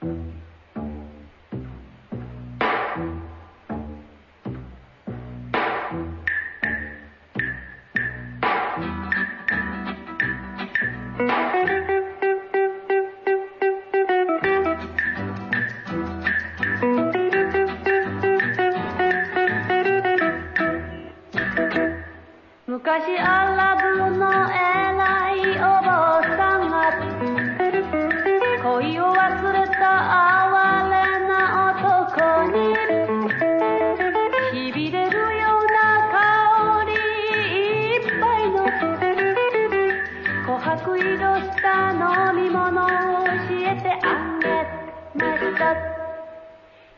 昔あ飲み物を教えてあげました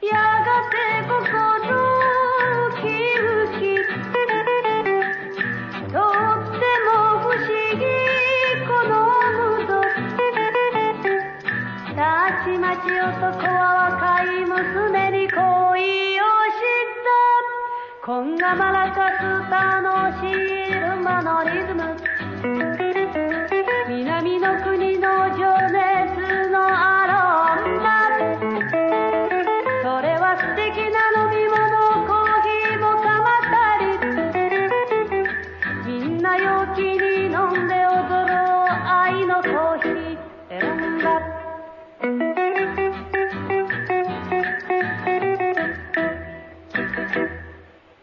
やがて心ウキウキとっても不思議このムードたちまち男は若い娘に恋をしたこんがまらかす楽しいルンバのリズム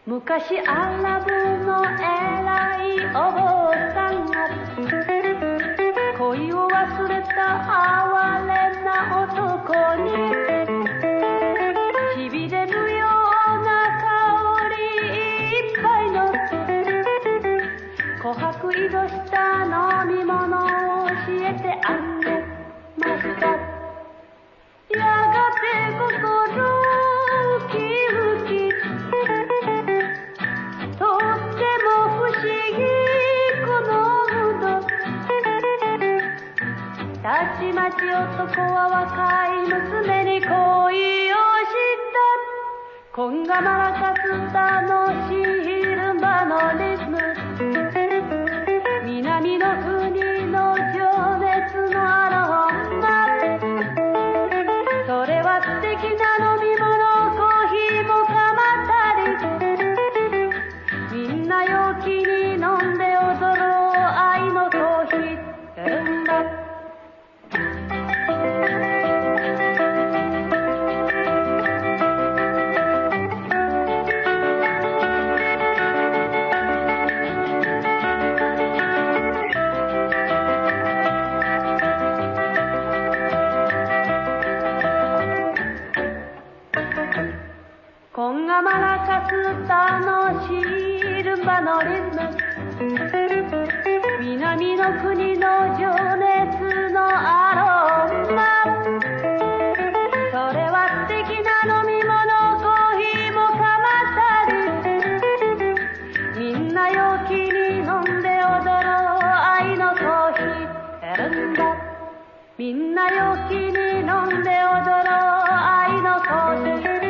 昔アラブの偉いお坊さんが恋を忘れた琥珀色した飲み物を教えてあげました。やがて心ウキウキ。とっても不思議このムードたちまち男はこんがまらかす楽しいルンバのリズム。南の国の情熱のアロマ。それは素敵な飲み物コーヒーもかまったり。みんな陽気に飲んで踊ろう愛のコーヒー選んだ。みんな陽気に飲んで踊ろう愛のコーヒー。